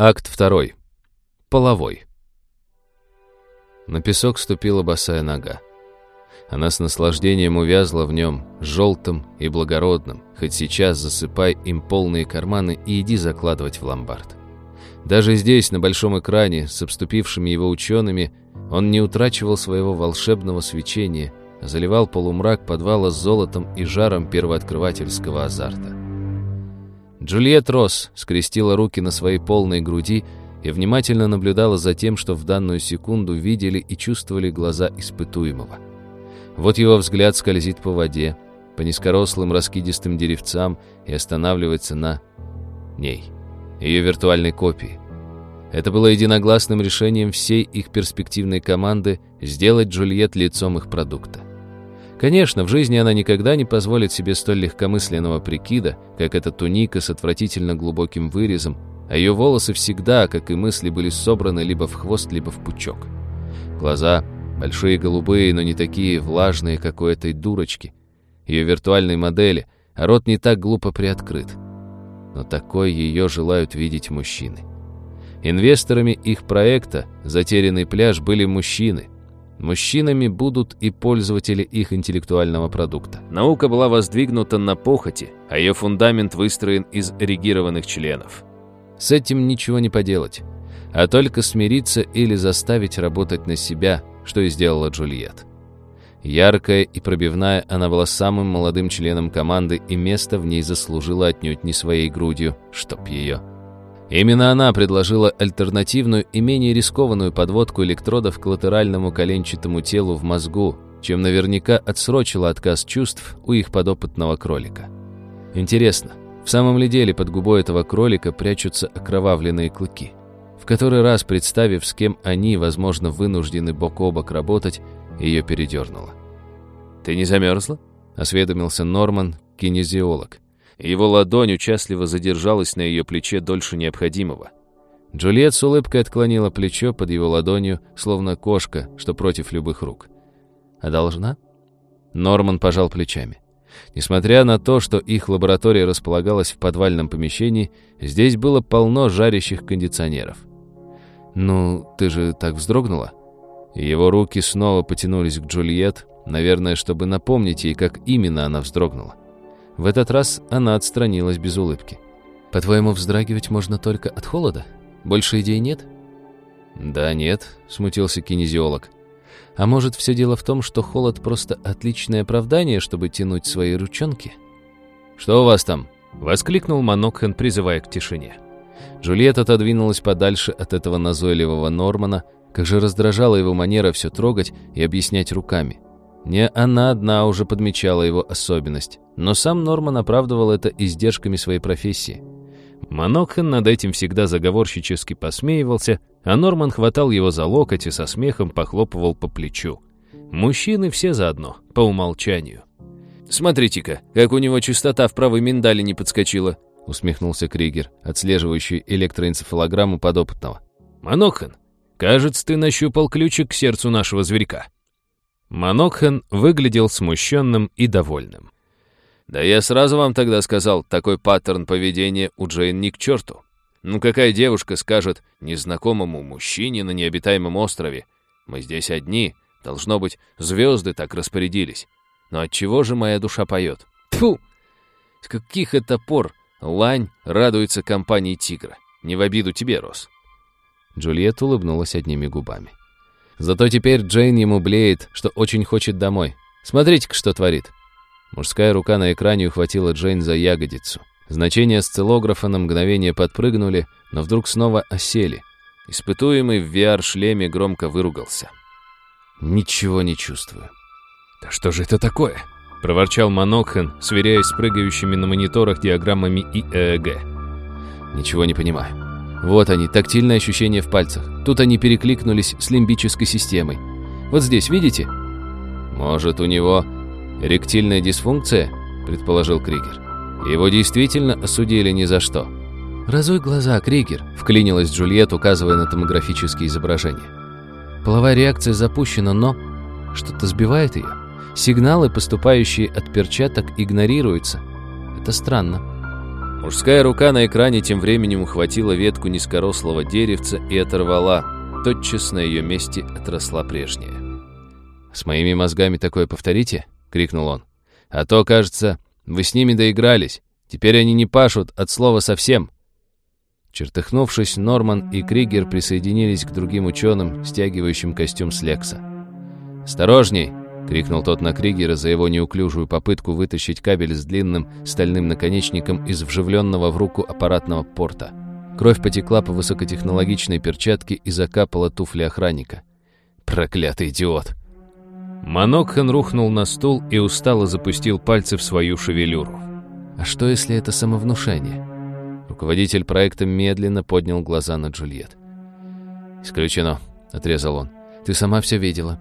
Акт второй. Половой. На песок ступила босая нога. Она с наслаждением увязла в нем, желтым и благородным, хоть сейчас засыпай им полные карманы и иди закладывать в ломбард. Даже здесь, на большом экране, с обступившими его учеными, он не утрачивал своего волшебного свечения, заливал полумрак подвала золотом и жаром первооткрывательского азарта. Джульет Росс скрестила руки на своей полной груди и внимательно наблюдала за тем, что в данную секунду видели и чувствовали глаза испытуемого. Вот его взгляд скользит по воде, по низкорослым раскидистым деревцам и останавливается на ней, ее виртуальной копии. Это было единогласным решением всей их перспективной команды сделать Джульет лицом их продукта. Конечно, в жизни она никогда не позволит себе столь легкомысленного прикида, как эта туника с отвратительно глубоким вырезом, а ее волосы всегда, как и мысли, были собраны либо в хвост, либо в пучок. Глаза большие голубые, но не такие влажные, как у этой дурочки. Ее виртуальной модели, а рот не так глупо приоткрыт. Но такой ее желают видеть мужчины. Инвесторами их проекта «Затерянный пляж» были мужчины – Мужчинами будут и пользователи их интеллектуального продукта. Наука была воздвигнута на похоти, а ее фундамент выстроен из эрегированных членов. С этим ничего не поделать, а только смириться или заставить работать на себя, что и сделала Джульет. Яркая и пробивная, она была самым молодым членом команды, и место в ней заслужила отнюдь не своей грудью, чтоб ее. Именно она предложила альтернативную и менее рискованную подводку электродов к латеральному коленчатому телу в мозгу, чем наверняка отсрочила отказ чувств у их подопытного кролика. Интересно, в самом ли деле под губой этого кролика прячутся окровавленные клыки? В который раз, представив, с кем они, возможно, вынуждены бок о бок работать, ее передернуло. «Ты не замерзла?» — осведомился Норман, кинезиолог. Его ладонь участливо задержалась на ее плече дольше необходимого. Джульет с улыбкой отклонила плечо под его ладонью, словно кошка, что против любых рук. «А должна?» Норман пожал плечами. Несмотря на то, что их лаборатория располагалась в подвальном помещении, здесь было полно жарящих кондиционеров. «Ну, ты же так вздрогнула?» Его руки снова потянулись к Джульет, наверное, чтобы напомнить ей, как именно она вздрогнула. В этот раз она отстранилась без улыбки. «По-твоему, вздрагивать можно только от холода? Больше идей нет?» «Да нет», — смутился кинезиолог. «А может, все дело в том, что холод просто отличное оправдание, чтобы тянуть свои ручонки?» «Что у вас там?» — воскликнул Монокхен, призывая к тишине. Джульетта отодвинулась подальше от этого назойливого Нормана, как же раздражала его манера все трогать и объяснять руками. Не она одна уже подмечала его особенность, но сам Норман оправдывал это издержками своей профессии. Монокхан над этим всегда заговорщически посмеивался, а Норман хватал его за локоть и со смехом похлопывал по плечу. Мужчины все заодно, по умолчанию. «Смотрите-ка, как у него частота в правой миндале не подскочила», усмехнулся Кригер, отслеживающий электроэнцефалограмму подопытного. «Монокхан, кажется, ты нащупал ключик к сердцу нашего зверька». Монокхан выглядел смущенным и довольным. «Да я сразу вам тогда сказал, такой паттерн поведения у Джейн ни к черту. Ну какая девушка скажет незнакомому мужчине на необитаемом острове, мы здесь одни, должно быть, звезды так распорядились. Но от чего же моя душа поет? Тьфу! С каких это пор лань радуется компании тигра? Не в обиду тебе, Рос». Джульетта улыбнулась одними губами. Зато теперь Джейн ему блеет, что очень хочет домой. Смотрите-ка, что творит. Мужская рука на экране ухватила Джейн за ягодицу. Значения осциллографа на мгновение подпрыгнули, но вдруг снова осели. Испытуемый в VR-шлеме громко выругался. «Ничего не чувствую». «Да что же это такое?» — проворчал Монокхен, сверяясь с прыгающими на мониторах диаграммами ИЭГ. «Ничего не понимаю». Вот они, тактильные ощущения в пальцах. Тут они перекликнулись с лимбической системой. Вот здесь, видите? Может, у него ректильная дисфункция? Предположил Кригер. Его действительно осудили ни за что. «Разуй глаза, Кригер», — вклинилась Джульет, указывая на томографические изображения. Половая реакция запущена, но что-то сбивает ее. Сигналы, поступающие от перчаток, игнорируются. Это странно. Мужская рука на экране тем временем ухватила ветку низкорослого деревца и оторвала. Тотчас на ее месте отросла прежняя. «С моими мозгами такое повторите?» — крикнул он. «А то, кажется, вы с ними доигрались. Теперь они не пашут от слова совсем». Чертыхнувшись, Норман и Кригер присоединились к другим ученым, стягивающим костюм с Лекса. «Осторожней!» — крикнул тот на Кригера за его неуклюжую попытку вытащить кабель с длинным стальным наконечником из вживленного в руку аппаратного порта. Кровь потекла по высокотехнологичной перчатке и закапала туфли охранника. «Проклятый идиот!» Монокхан рухнул на стул и устало запустил пальцы в свою шевелюру. «А что, если это самовнушение?» Руководитель проекта медленно поднял глаза на Джульет. «Исключено», — отрезал он. «Ты сама все видела».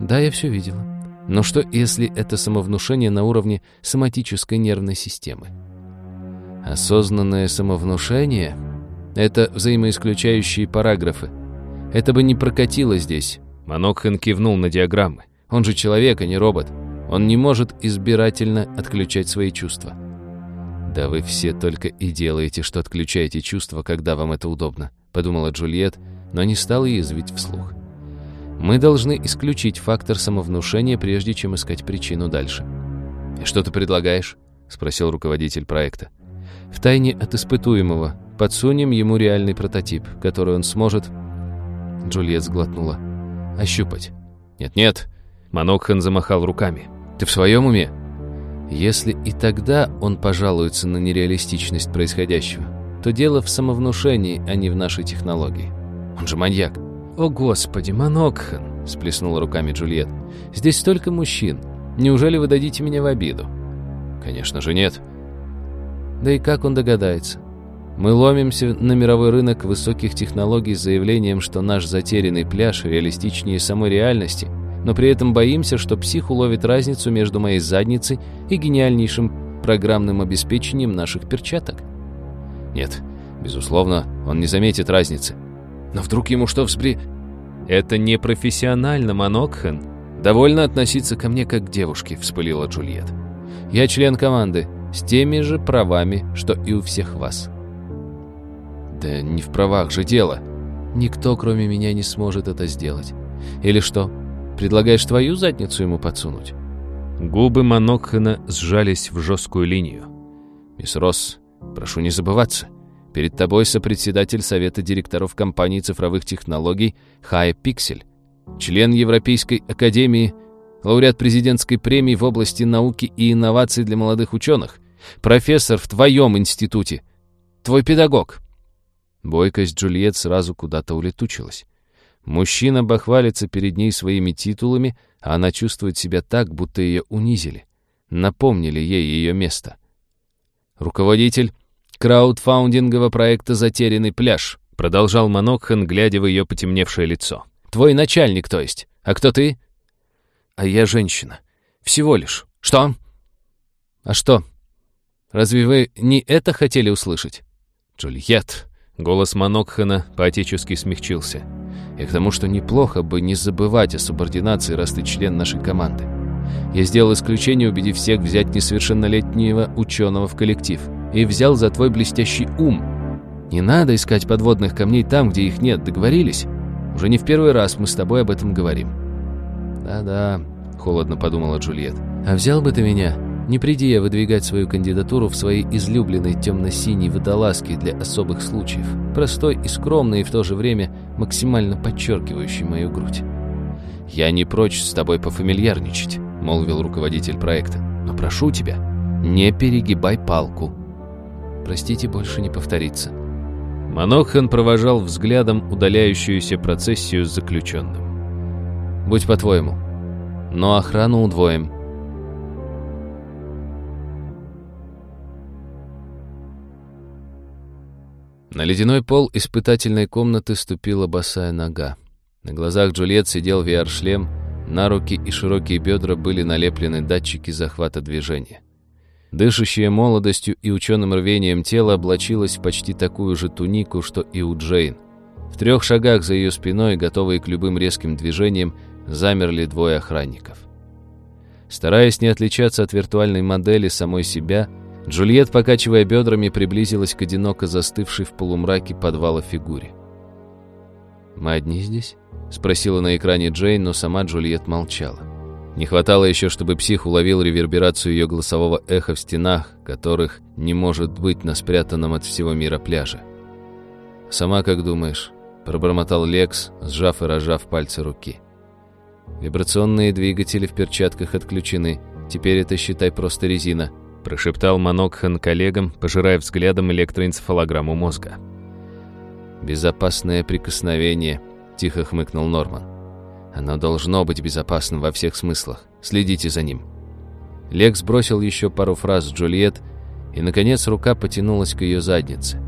«Да, я все видела. Но что, если это самовнушение на уровне соматической нервной системы?» «Осознанное самовнушение — это взаимоисключающие параграфы. Это бы не прокатило здесь». Монокхан кивнул на диаграммы. «Он же человек, а не робот. Он не может избирательно отключать свои чувства». «Да вы все только и делаете, что отключаете чувства, когда вам это удобно», — подумала Джульет, но не стала язвить вслух. «Мы должны исключить фактор самовнушения, прежде чем искать причину дальше». «Что ты предлагаешь?» — спросил руководитель проекта. «Втайне от испытуемого подсунем ему реальный прототип, который он сможет...» Джульет сглотнула. «Ощупать». «Нет-нет», — Манокхан замахал руками. «Ты в своем уме?» Если и тогда он пожалуется на нереалистичность происходящего, то дело в самовнушении, а не в нашей технологии. Он же маньяк. «О, Господи, Манокхан!» — сплеснула руками Джульет. «Здесь столько мужчин. Неужели вы дадите меня в обиду?» «Конечно же нет». Да и как он догадается? Мы ломимся на мировой рынок высоких технологий с заявлением, что наш затерянный пляж реалистичнее самой реальности — но при этом боимся, что псих уловит разницу между моей задницей и гениальнейшим программным обеспечением наших перчаток. Нет, безусловно, он не заметит разницы. Но вдруг ему что взбри... Это не профессионально, Монокхан. Довольно относиться ко мне как к девушке, вспылила Джульет. Я член команды, с теми же правами, что и у всех вас. Да не в правах же дело. Никто, кроме меня, не сможет это сделать. Или что, Предлагаешь твою задницу ему подсунуть?» Губы Монокхена сжались в жесткую линию. «Мисс Росс, прошу не забываться. Перед тобой сопредседатель Совета директоров компании цифровых технологий Хай Пиксель, член Европейской академии, лауреат президентской премии в области науки и инноваций для молодых ученых, профессор в твоем институте, твой педагог». Бойкость Джульет сразу куда-то улетучилась. Мужчина бахвалится перед ней своими титулами, а она чувствует себя так, будто ее унизили. Напомнили ей ее место. Руководитель краудфаундингового проекта «Затерянный пляж», продолжал Монокхан, глядя в ее потемневшее лицо. «Твой начальник, то есть. А кто ты?» «А я женщина. Всего лишь. Что?» «А что? Разве вы не это хотели услышать?» «Джульет!» Голос Монокхана поотечески смягчился и к тому, что неплохо бы не забывать о субординации, раз ты член нашей команды. Я сделал исключение, убедив всех взять несовершеннолетнего ученого в коллектив, и взял за твой блестящий ум. Не надо искать подводных камней там, где их нет, договорились? Уже не в первый раз мы с тобой об этом говорим. Да-да, холодно подумала Джульет. А взял бы ты меня, не приди я выдвигать свою кандидатуру в своей излюбленной темно-синей водолазке для особых случаев, простой и скромной и в то же время максимально подчеркивающей мою грудь. «Я не прочь с тобой пофамильярничать», — молвил руководитель проекта. «Но прошу тебя, не перегибай палку». «Простите, больше не повторится». Манохан провожал взглядом удаляющуюся процессию с заключенным. «Будь по-твоему, но охрану удвоим». На ледяной пол испытательной комнаты ступила босая нога. На глазах Джульет сидел VR-шлем, на руки и широкие бедра были налеплены датчики захвата движения. Дышащее молодостью и ученым рвением тело облачилось в почти такую же тунику, что и у Джейн. В трех шагах за ее спиной, готовые к любым резким движениям, замерли двое охранников. Стараясь не отличаться от виртуальной модели самой себя, Джульет, покачивая бедрами, приблизилась к одиноко застывшей в полумраке подвала фигуре. «Мы одни здесь?» — спросила на экране Джейн, но сама Джульет молчала. Не хватало еще, чтобы псих уловил реверберацию ее голосового эха в стенах, которых не может быть на спрятанном от всего мира пляже. «Сама как думаешь?» — пробормотал Лекс, сжав и разжав пальцы руки. «Вибрационные двигатели в перчатках отключены. Теперь это, считай, просто резина», — прошептал Манокхан коллегам, пожирая взглядом электроэнцефалограмму мозга. «Безопасное прикосновение», — тихо хмыкнул Норман. «Оно должно быть безопасным во всех смыслах. Следите за ним». Лекс бросил еще пару фраз Джульет, и, наконец, рука потянулась к ее заднице.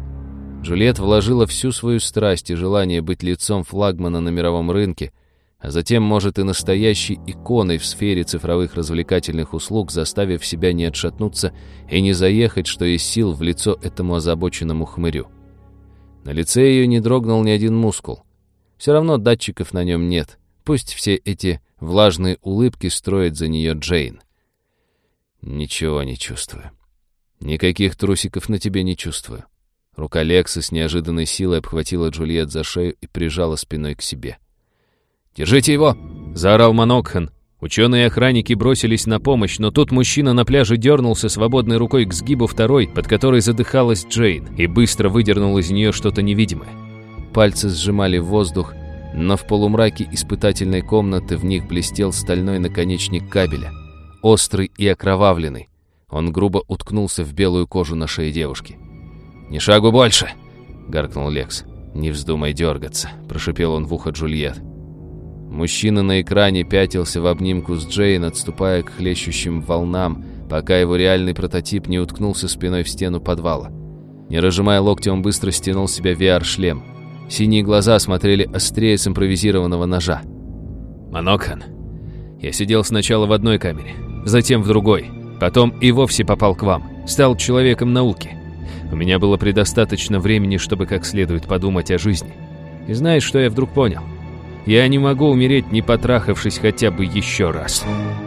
Джульет вложила всю свою страсть и желание быть лицом флагмана на мировом рынке, а затем, может, и настоящей иконой в сфере цифровых развлекательных услуг, заставив себя не отшатнуться и не заехать, что есть сил в лицо этому озабоченному хмырю. На лице ее не дрогнул ни один мускул. Все равно датчиков на нем нет. Пусть все эти влажные улыбки строит за нее Джейн. Ничего не чувствую. Никаких трусиков на тебе не чувствую. Рука Лекса с неожиданной силой обхватила Джульет за шею и прижала спиной к себе. «Держите его!» — заорал Манокхан, Ученые охранники бросились на помощь, но тут мужчина на пляже дернулся свободной рукой к сгибу второй, под которой задыхалась Джейн, и быстро выдернул из нее что-то невидимое. Пальцы сжимали воздух, но в полумраке испытательной комнаты в них блестел стальной наконечник кабеля, острый и окровавленный. Он грубо уткнулся в белую кожу на шее девушки. «Ни шагу больше!» — гаркнул Лекс. «Не вздумай дергаться», — прошипел он в ухо Джульет. Мужчина на экране пятился в обнимку с Джейн, отступая к хлещущим волнам, пока его реальный прототип не уткнулся спиной в стену подвала. Не разжимая локти, он быстро стянул с себя VR-шлем. Синие глаза смотрели острее с импровизированного ножа. «Монокхан, я сидел сначала в одной камере, затем в другой, потом и вовсе попал к вам, стал человеком науки. У меня было предостаточно времени, чтобы как следует подумать о жизни. И знаешь, что я вдруг понял?» Я не могу умереть, не потрахавшись хотя бы еще раз.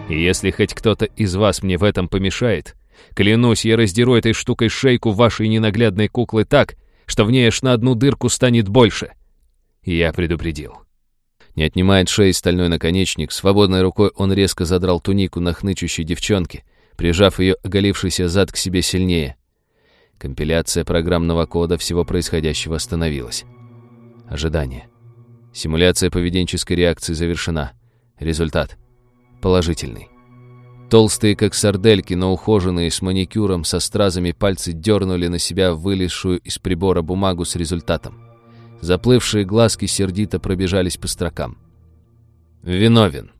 И если хоть кто-то из вас мне в этом помешает, клянусь, я раздеру этой штукой шейку вашей ненаглядной куклы так, что в ней аж на одну дырку станет больше. Я предупредил. Не отнимает шеи стальной наконечник, свободной рукой он резко задрал тунику на хнычущей девчонке, прижав ее оголившийся зад к себе сильнее. Компиляция программного кода всего происходящего остановилась. Ожидание. Симуляция поведенческой реакции завершена. Результат. Положительный. Толстые, как сардельки, но ухоженные, с маникюром, со стразами пальцы дернули на себя вылезшую из прибора бумагу с результатом. Заплывшие глазки сердито пробежались по строкам. Виновен.